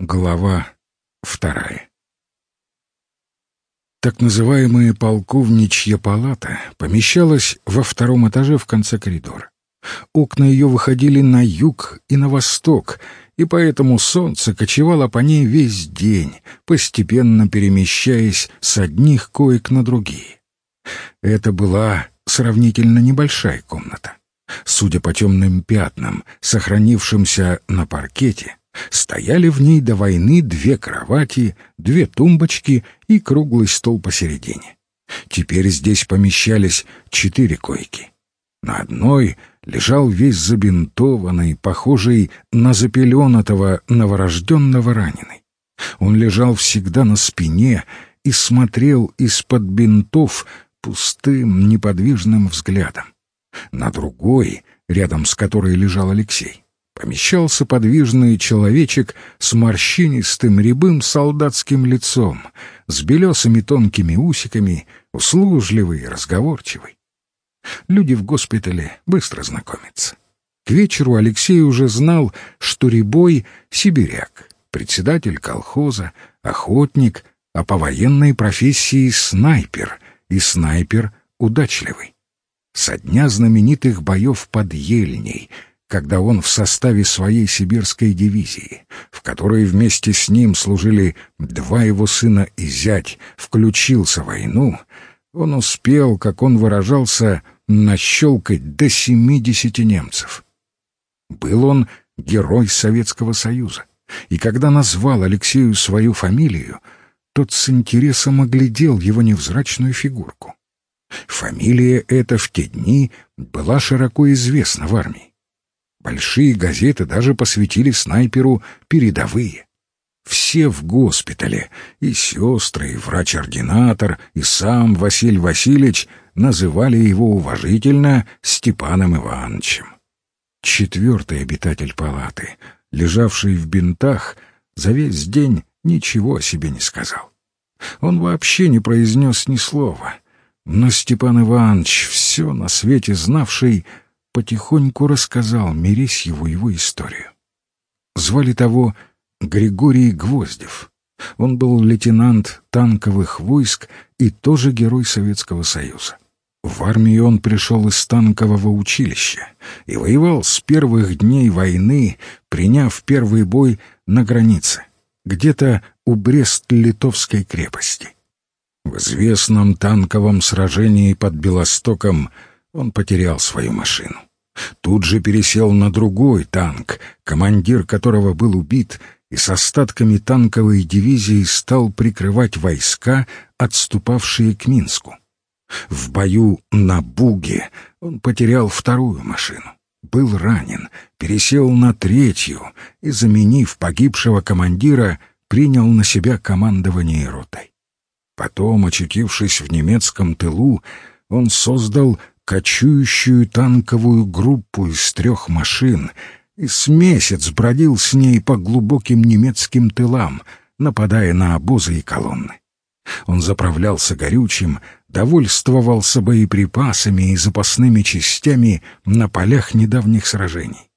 Глава вторая Так называемая полковничья палата помещалась во втором этаже в конце коридора. Окна ее выходили на юг и на восток, и поэтому солнце кочевало по ней весь день, постепенно перемещаясь с одних коек на другие. Это была сравнительно небольшая комната. Судя по темным пятнам, сохранившимся на паркете, Стояли в ней до войны две кровати, две тумбочки и круглый стол посередине. Теперь здесь помещались четыре койки. На одной лежал весь забинтованный, похожий на запеленатого новорожденного раненый. Он лежал всегда на спине и смотрел из-под бинтов пустым, неподвижным взглядом. На другой, рядом с которой лежал Алексей, помещался подвижный человечек с морщинистым рябым солдатским лицом, с белесыми тонкими усиками, услужливый и разговорчивый. Люди в госпитале быстро знакомятся. К вечеру Алексей уже знал, что Рябой — сибиряк, председатель колхоза, охотник, а по военной профессии снайпер, и снайпер удачливый. Со дня знаменитых боев под Ельней — когда он в составе своей сибирской дивизии, в которой вместе с ним служили два его сына и зять, включился в войну, он успел, как он выражался, нащелкать до семидесяти немцев. Был он герой Советского Союза, и когда назвал Алексею свою фамилию, тот с интересом оглядел его невзрачную фигурку. Фамилия эта в те дни была широко известна в армии. Большие газеты даже посвятили снайперу передовые. Все в госпитале, и сестры, и врач-ординатор, и сам Василий Васильевич называли его уважительно Степаном Ивановичем. Четвертый обитатель палаты, лежавший в бинтах, за весь день ничего о себе не сказал. Он вообще не произнес ни слова, но Степан Иванович, все на свете знавший, потихоньку рассказал Мересьеву его историю. Звали того Григорий Гвоздев. Он был лейтенант танковых войск и тоже герой Советского Союза. В армию он пришел из танкового училища и воевал с первых дней войны, приняв первый бой на границе, где-то у Брест-Литовской крепости. В известном танковом сражении под Белостоком он потерял свою машину. Тут же пересел на другой танк, командир которого был убит, и с остатками танковой дивизии стал прикрывать войска, отступавшие к Минску. В бою на Буге он потерял вторую машину, был ранен, пересел на третью и, заменив погибшего командира, принял на себя командование ротой. Потом, очутившись в немецком тылу, он создал кочующую танковую группу из трех машин и с месяц бродил с ней по глубоким немецким тылам, нападая на обозы и колонны. Он заправлялся горючим, довольствовался боеприпасами и запасными частями на полях недавних сражений.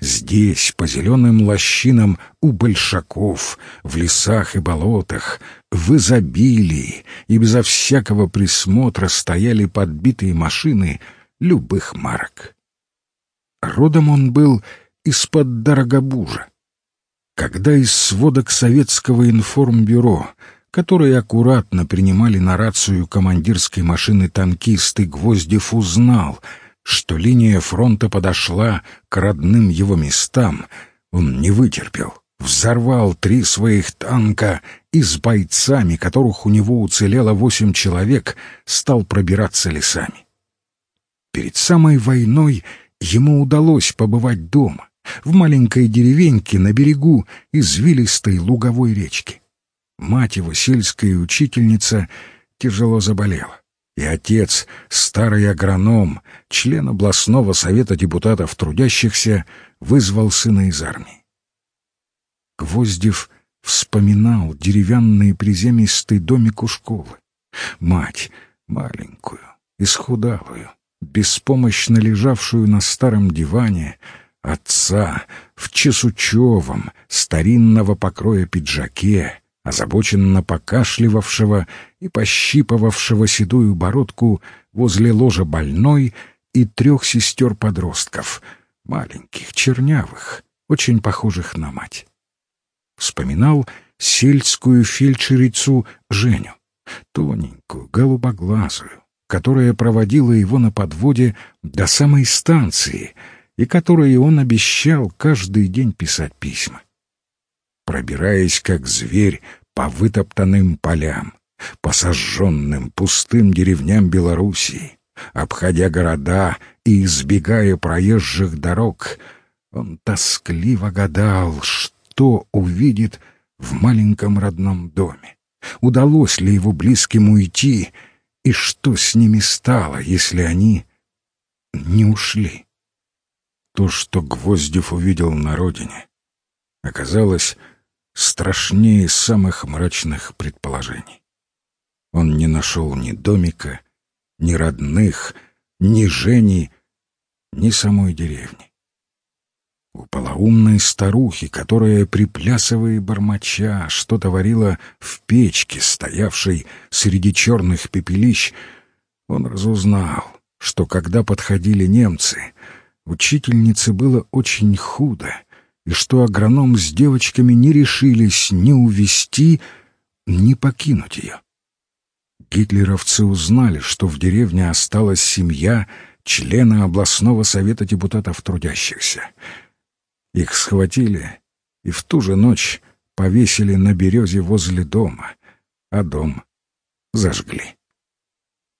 Здесь, по зеленым лощинам у большаков, в лесах и болотах, в изобилии и безо всякого присмотра стояли подбитые машины любых марок. Родом он был из-под Дорогобужа. Когда из сводок советского информбюро, которые аккуратно принимали на рацию командирской машины танкисты, Гвоздев узнал — что линия фронта подошла к родным его местам, он не вытерпел, взорвал три своих танка и с бойцами, которых у него уцелело восемь человек, стал пробираться лесами. Перед самой войной ему удалось побывать дома, в маленькой деревеньке на берегу извилистой луговой речки. Мать его, сельская учительница, тяжело заболела и отец, старый агроном, член областного совета депутатов трудящихся, вызвал сына из армии. Гвоздев вспоминал деревянный приземистый домик у школы. Мать, маленькую, исхудалую, беспомощно лежавшую на старом диване, отца в чесучевом, старинного покроя пиджаке, озабоченно покашливавшего и пощипывавшего седую бородку возле ложа больной и трех сестер-подростков, маленьких, чернявых, очень похожих на мать. Вспоминал сельскую фельдшерицу Женю, тоненькую, голубоглазую, которая проводила его на подводе до самой станции и которой он обещал каждый день писать письма. Пробираясь, как зверь, по вытоптанным полям, по сожженным пустым деревням Белоруссии, обходя города и избегая проезжих дорог, он тоскливо гадал, что увидит в маленьком родном доме. Удалось ли его близким уйти, и что с ними стало, если они не ушли? То, что Гвоздев увидел на родине, оказалось страшнее самых мрачных предположений. Он не нашел ни домика, ни родных, ни Жени, ни самой деревни. У полоумной старухи, которая, приплясывая бормоча, что-то варила в печке, стоявшей среди черных пепелищ, он разузнал, что когда подходили немцы, учительнице было очень худо, и что агроном с девочками не решились ни увести, ни покинуть ее. Гитлеровцы узнали, что в деревне осталась семья члена областного совета депутатов трудящихся — их схватили и в ту же ночь повесили на березе возле дома, а дом зажгли.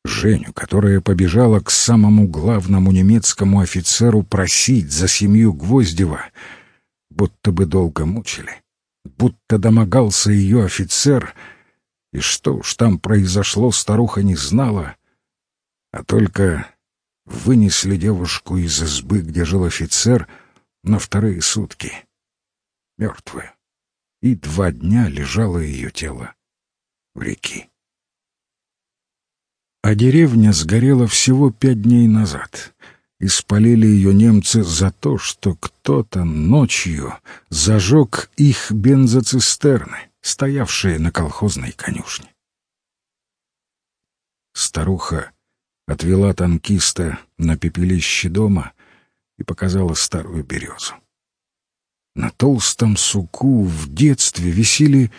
Женю, которая побежала к самому главному немецкому офицеру просить за семью Гвоздева, будто бы долго мучили, будто домогался ее офицер, и что уж там произошло, старуха не знала, а только вынесли девушку из избы, где жил офицер — на вторые сутки. Мертвая. И два дня лежало ее тело в реке. А деревня сгорела всего пять дней назад. И спалили ее немцы за то, что кто-то ночью зажег их бензоцистерны, стоявшие на колхозной конюшне. Старуха отвела танкиста на пепелище дома и показала старую березу. На толстом суку в детстве висели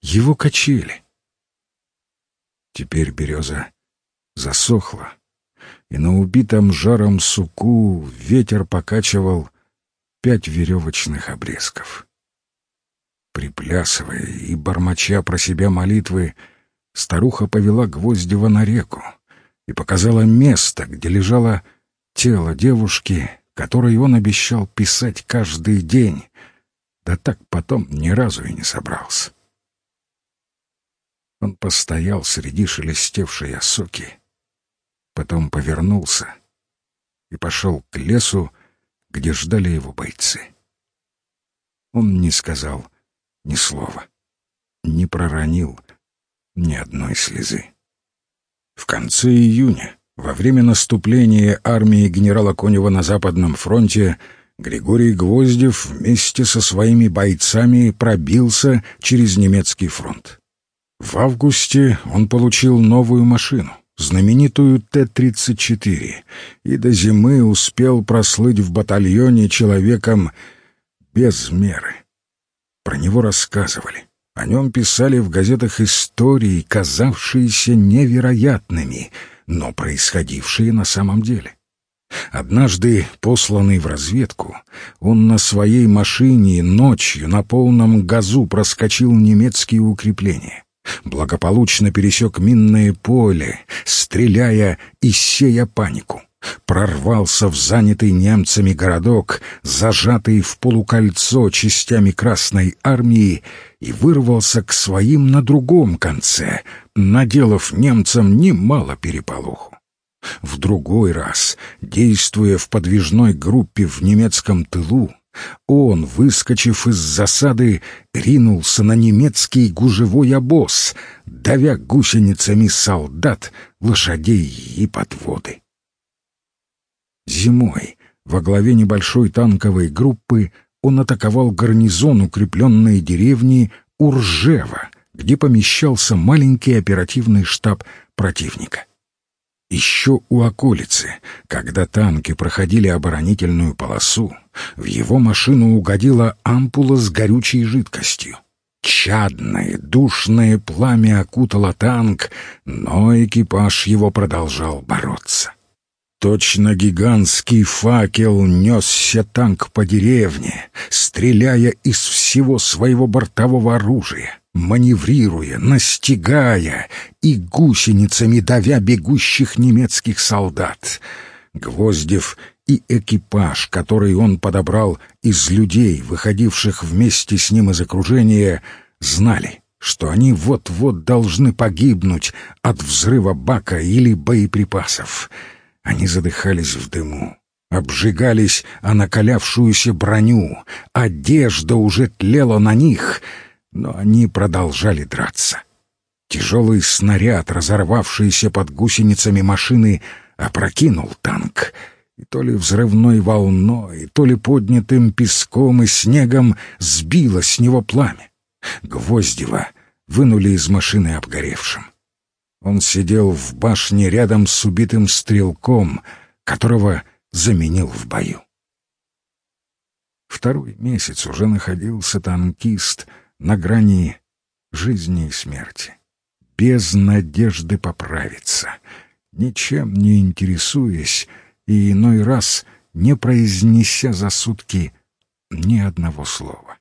его качели. Теперь береза засохла, и на убитом жаром суку ветер покачивал пять веревочных обрезков. Приплясывая и бормоча про себя молитвы, старуха повела Гвоздева на реку и показала место, где лежала тело девушки, которой он обещал писать каждый день, да так потом ни разу и не собрался. Он постоял среди шелестевшей осоки, потом повернулся и пошел к лесу, где ждали его бойцы. Он не сказал ни слова, не проронил ни одной слезы. В конце июня во время наступления армии генерала Конева на Западном фронте Григорий Гвоздев вместе со своими бойцами пробился через немецкий фронт. В августе он получил новую машину, знаменитую Т-34, и до зимы успел прослыть в батальоне человеком без меры. Про него рассказывали. О нем писали в газетах истории, казавшиеся невероятными — но происходившие на самом деле. Однажды, посланный в разведку, он на своей машине ночью на полном газу проскочил немецкие укрепления, благополучно пересек минное поле, стреляя и сея панику прорвался в занятый немцами городок, зажатый в полукольцо частями Красной Армии, и вырвался к своим на другом конце, наделав немцам немало переполоху. В другой раз, действуя в подвижной группе в немецком тылу, он, выскочив из засады, ринулся на немецкий гужевой обоз, давя гусеницами солдат, лошадей и подводы. Зимой, Во главе небольшой танковой группы он атаковал гарнизон укрепленной деревни Уржева, где помещался маленький оперативный штаб противника. Еще у околицы, когда танки проходили оборонительную полосу, в его машину угодила ампула с горючей жидкостью. Чадное, душное пламя окутало танк, но экипаж его продолжал бороться. Точно гигантский факел несся танк по деревне, стреляя из всего своего бортового оружия, маневрируя, настигая и гусеницами давя бегущих немецких солдат. Гвоздев и экипаж, который он подобрал из людей, выходивших вместе с ним из окружения, знали, что они вот-вот должны погибнуть от взрыва бака или боеприпасов — они задыхались в дыму, обжигались о накалявшуюся броню, одежда уже тлела на них, но они продолжали драться. Тяжелый снаряд, разорвавшийся под гусеницами машины, опрокинул танк, и то ли взрывной волной, то ли поднятым песком и снегом сбило с него пламя. Гвоздева вынули из машины обгоревшим. Он сидел в башне рядом с убитым стрелком, которого заменил в бою. Второй месяц уже находился танкист на грани жизни и смерти, без надежды поправиться, ничем не интересуясь и иной раз не произнеся за сутки ни одного слова.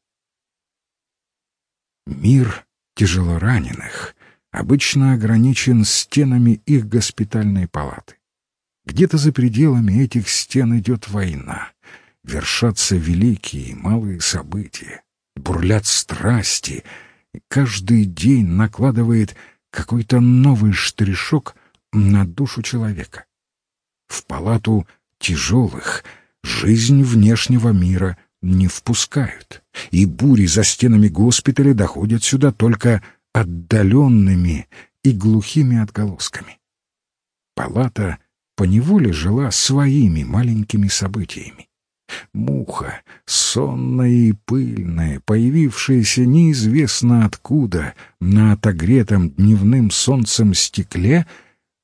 Мир тяжелораненых обычно ограничен стенами их госпитальной палаты. Где-то за пределами этих стен идет война, вершатся великие и малые события, бурлят страсти, и каждый день накладывает какой-то новый штришок на душу человека. В палату тяжелых жизнь внешнего мира не впускают, и бури за стенами госпиталя доходят сюда только отдаленными и глухими отголосками. Палата поневоле жила своими маленькими событиями. Муха, сонная и пыльная, появившаяся неизвестно откуда на отогретом дневным солнцем стекле,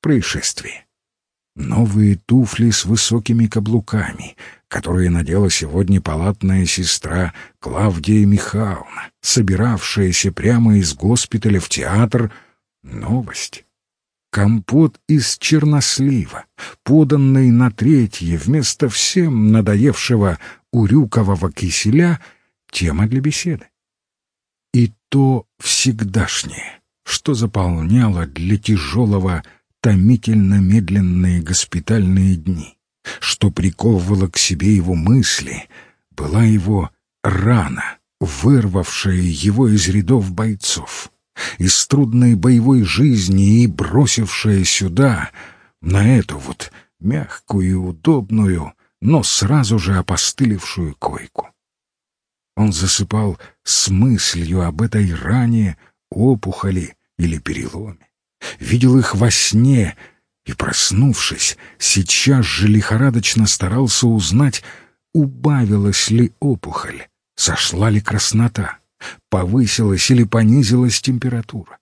происшествие. Новые туфли с высокими каблуками, которые надела сегодня палатная сестра Клавдия Михайловна, собиравшаяся прямо из госпиталя в театр. Новость. Компот из чернослива, поданный на третье вместо всем надоевшего урюкового киселя, тема для беседы. И то всегдашнее, что заполняло для тяжелого томительно медленные госпитальные дни что приковывало к себе его мысли, была его рана, вырвавшая его из рядов бойцов, из трудной боевой жизни и бросившая сюда, на эту вот мягкую и удобную, но сразу же опостылевшую койку. Он засыпал с мыслью об этой ране, опухоли или переломе, видел их во сне — и, проснувшись, сейчас же лихорадочно старался узнать, убавилась ли опухоль, сошла ли краснота, повысилась или понизилась температура.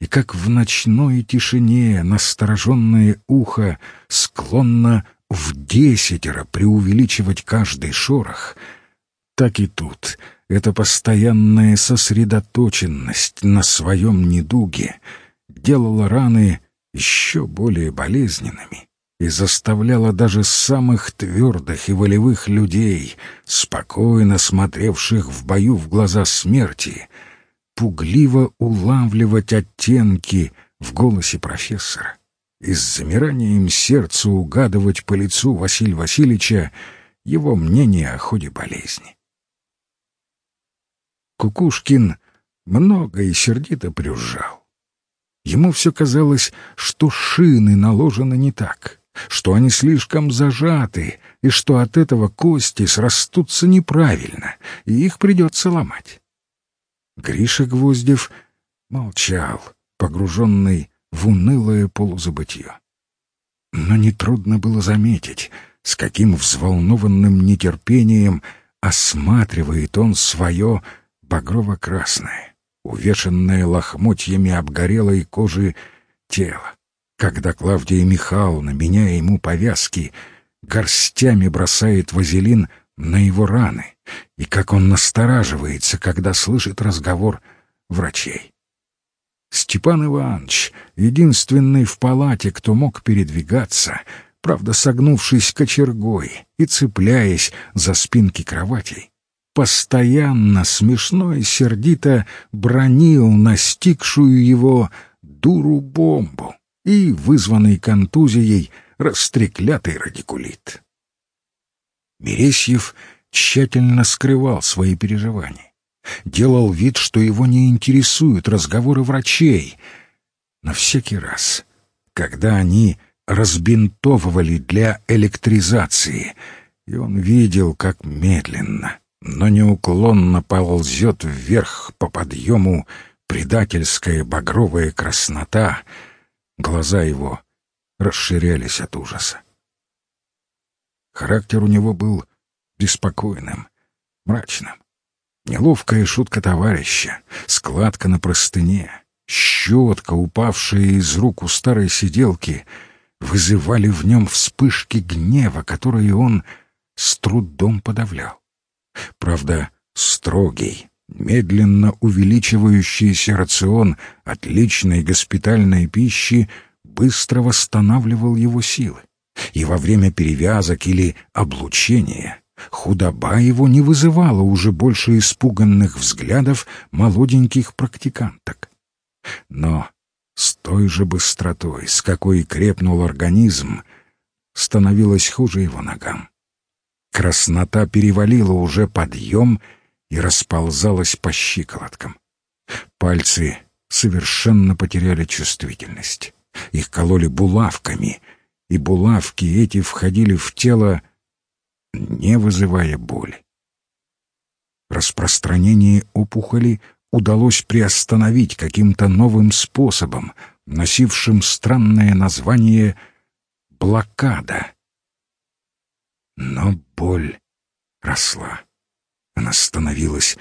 И как в ночной тишине настороженное ухо склонно в десятеро преувеличивать каждый шорох, так и тут эта постоянная сосредоточенность на своем недуге делала раны еще более болезненными и заставляла даже самых твердых и волевых людей, спокойно смотревших в бою в глаза смерти, пугливо улавливать оттенки в голосе профессора и с замиранием сердца угадывать по лицу Василия Васильевича его мнение о ходе болезни. Кукушкин много и сердито брюзжал. Ему все казалось, что шины наложены не так, что они слишком зажаты, и что от этого кости срастутся неправильно, и их придется ломать. Гриша Гвоздев молчал, погруженный в унылое полузабытье. Но нетрудно было заметить, с каким взволнованным нетерпением осматривает он свое багрово-красное, увешанное лохмотьями обгорелой кожи тело, когда Клавдия Михайловна, меняя ему повязки, горстями бросает вазелин на его раны, и как он настораживается, когда слышит разговор врачей. Степан Иванович, единственный в палате, кто мог передвигаться, правда, согнувшись кочергой и цепляясь за спинки кроватей, постоянно смешно и сердито бронил настигшую его дуру-бомбу и вызванный контузией растреклятый радикулит. Мересьев тщательно скрывал свои переживания, делал вид, что его не интересуют разговоры врачей. Но всякий раз, когда они разбинтовывали для электризации, и он видел, как медленно, но неуклонно ползет вверх по подъему предательская багровая краснота, глаза его расширялись от ужаса. Характер у него был беспокойным, мрачным. Неловкая шутка товарища, складка на простыне, щетка, упавшая из рук у старой сиделки, вызывали в нем вспышки гнева, которые он с трудом подавлял. Правда, строгий, медленно увеличивающийся рацион отличной госпитальной пищи быстро восстанавливал его силы, и во время перевязок или облучения худоба его не вызывала уже больше испуганных взглядов молоденьких практиканток. Но с той же быстротой, с какой крепнул организм, становилось хуже его ногам. Краснота перевалила уже подъем и расползалась по щиколоткам. Пальцы совершенно потеряли чувствительность. Их кололи булавками, и булавки эти входили в тело, не вызывая боли. Распространение опухоли удалось приостановить каким-то новым способом, носившим странное название «блокада». Но боль росла. Она становилась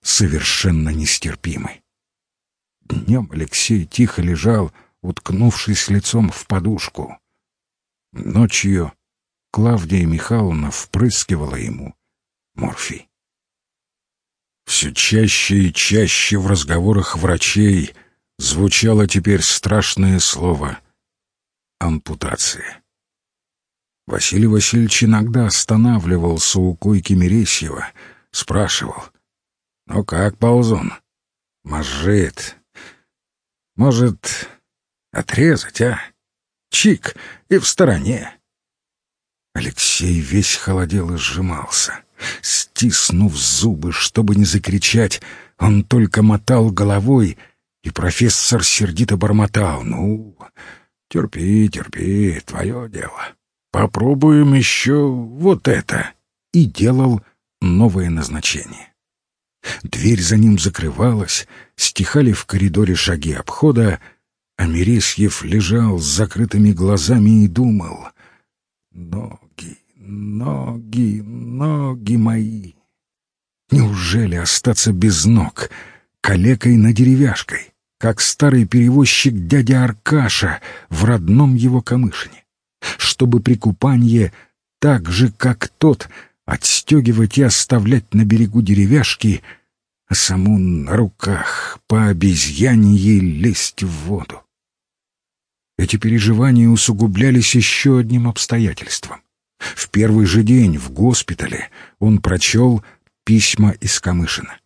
совершенно нестерпимой. Днем Алексей тихо лежал, уткнувшись лицом в подушку. Ночью Клавдия Михайловна впрыскивала ему морфий. Все чаще и чаще в разговорах врачей звучало теперь страшное слово «ампутация». Василий Васильевич иногда останавливался у койки Мересьева, спрашивал. «Ну как, ползун? Может, может, отрезать, а? Чик, и в стороне». Алексей весь холодел и сжимался. Стиснув зубы, чтобы не закричать, он только мотал головой, и профессор сердито бормотал. «Ну, терпи, терпи, твое дело». Попробуем еще вот это. И делал новое назначение. Дверь за ним закрывалась, стихали в коридоре шаги обхода, а Мересьев лежал с закрытыми глазами и думал. Ноги, ноги, ноги мои. Неужели остаться без ног, калекой на деревяшкой, как старый перевозчик дядя Аркаша в родном его Камышине? Чтобы при купанье так же, как тот, отстегивать и оставлять на берегу деревяшки, а саму на руках по обезьянье лезть в воду. Эти переживания усугублялись еще одним обстоятельством. В первый же день в госпитале он прочел письма из Камышина.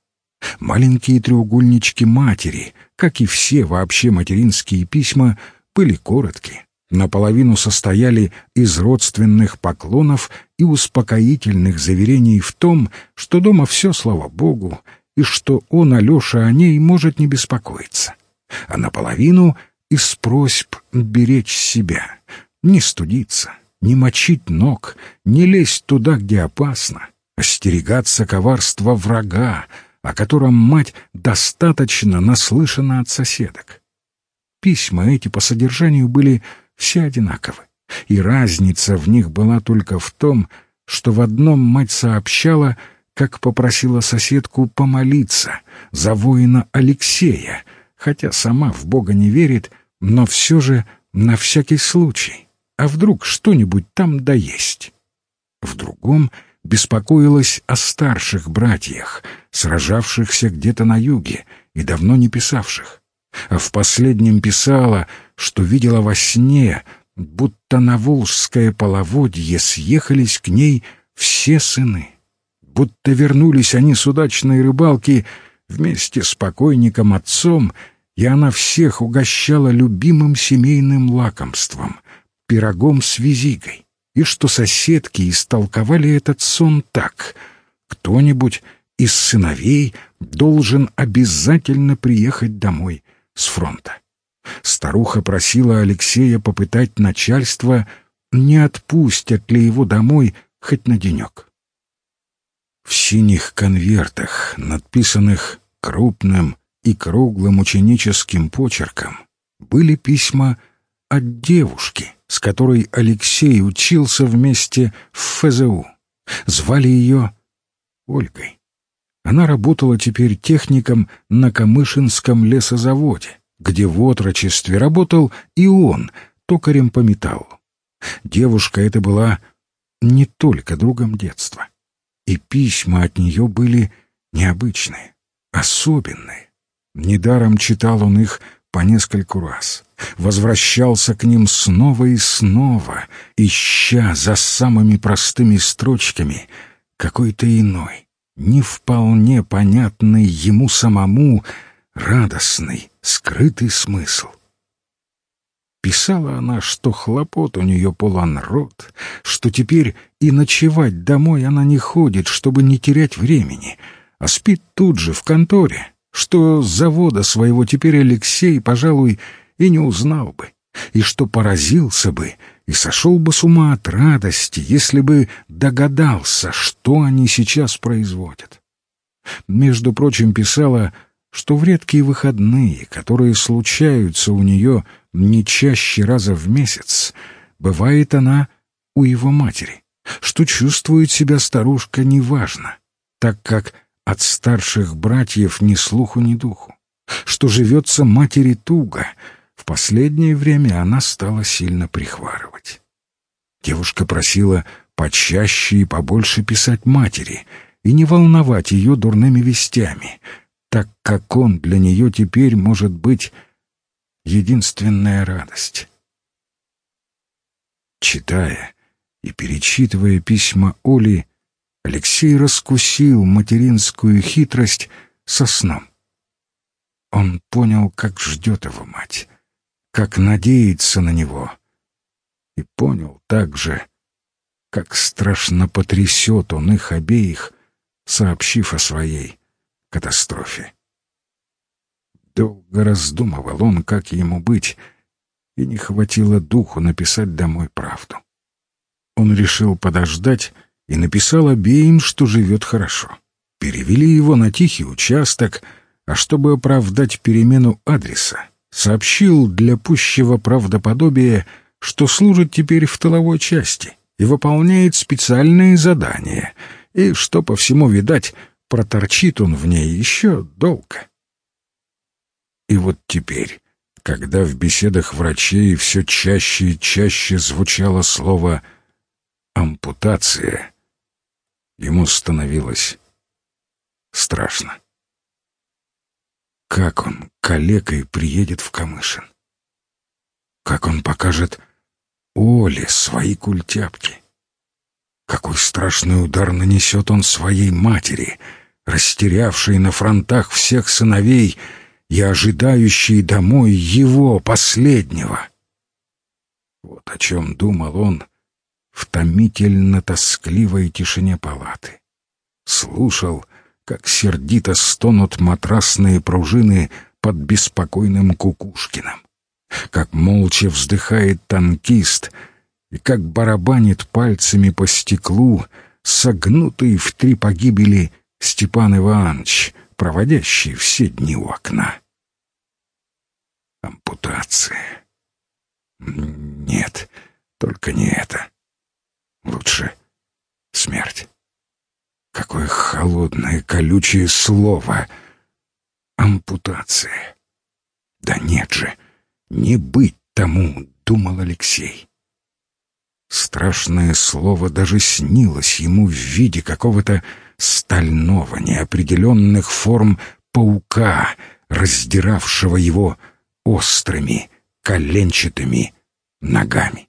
Маленькие треугольнички матери, как и все вообще материнские письма, были короткие, наполовину состояли из родственных поклонов и успокоительных заверений в том, что дома все, слава богу, и что он, Алеша, о ней может не беспокоиться, а наполовину из просьб беречь себя, не студиться, не мочить ног, не лезть туда, где опасно, остерегаться коварства врага, о котором мать достаточно наслышана от соседок. Письма эти по содержанию были все одинаковы. И разница в них была только в том, что в одном мать сообщала, как попросила соседку помолиться за воина Алексея, хотя сама в Бога не верит, но все же на всякий случай. А вдруг что-нибудь там да есть? В другом беспокоилась о старших братьях, сражавшихся где-то на юге и давно не писавших. В последнем писала, что видела во сне, будто на Волжское половодье съехались к ней все сыны. Будто вернулись они с удачной рыбалки вместе с покойником отцом, и она всех угощала любимым семейным лакомством — пирогом с визигой и что соседки истолковали этот сон так. Кто-нибудь из сыновей должен обязательно приехать домой с фронта. Старуха просила Алексея попытать начальство, не отпустят ли его домой хоть на денек. В синих конвертах, надписанных крупным и круглым ученическим почерком, были письма от девушки, с которой Алексей учился вместе в ФЗУ. Звали ее Ольгой. Она работала теперь техником на Камышинском лесозаводе, где в отрочестве работал и он, токарем по металлу. Девушка эта была не только другом детства. И письма от нее были необычные, особенные. Недаром читал он их по нескольку раз, возвращался к ним снова и снова, ища за самыми простыми строчками какой-то иной, не вполне понятный ему самому, радостный, скрытый смысл. Писала она, что хлопот у нее полон рот, что теперь и ночевать домой она не ходит, чтобы не терять времени, а спит тут же, в конторе, что завода своего теперь Алексей, пожалуй, и не узнал бы, и что поразился бы и сошел бы с ума от радости, если бы догадался, что они сейчас производят. Между прочим, писала, что в редкие выходные, которые случаются у нее не чаще раза в месяц, бывает она у его матери, что чувствует себя старушка неважно, так как от старших братьев ни слуху, ни духу. Что живется матери туго. В последнее время она стала сильно прихварывать. Девушка просила почаще и побольше писать матери и не волновать ее дурными вестями, так как он для нее теперь может быть единственная радость. Читая и перечитывая письма Оли, Алексей раскусил материнскую хитрость со сном. Он понял, как ждет его мать, как надеется на него, и понял также, как страшно потрясет он их обеих, сообщив о своей катастрофе. Долго раздумывал он, как ему быть, и не хватило духу написать домой правду. Он решил подождать и написал обеим, что живет хорошо. Перевели его на тихий участок, а чтобы оправдать перемену адреса, сообщил для пущего правдоподобия, что служит теперь в тыловой части и выполняет специальные задания, и что, по всему видать, проторчит он в ней еще долго. И вот теперь, когда в беседах врачей все чаще и чаще звучало слово «ампутация», Ему становилось страшно. Как он, калекой, приедет в Камышин? Как он покажет Оле свои культяпки? Какой страшный удар нанесет он своей матери, растерявшей на фронтах всех сыновей и ожидающей домой его, последнего? Вот о чем думал он, в томительно-тоскливой тишине палаты. Слушал, как сердито стонут матрасные пружины под беспокойным Кукушкиным, как молча вздыхает танкист и как барабанит пальцами по стеклу согнутый в три погибели Степан Иванович, проводящий все дни у окна. Ампутация. Нет, Только не это. Лучше смерть. Какое холодное, колючее слово. Ампутация. Да нет же, не быть тому, думал Алексей. Страшное слово даже снилось ему в виде какого-то стального, неопределенных форм паука, раздиравшего его острыми, коленчатыми ногами.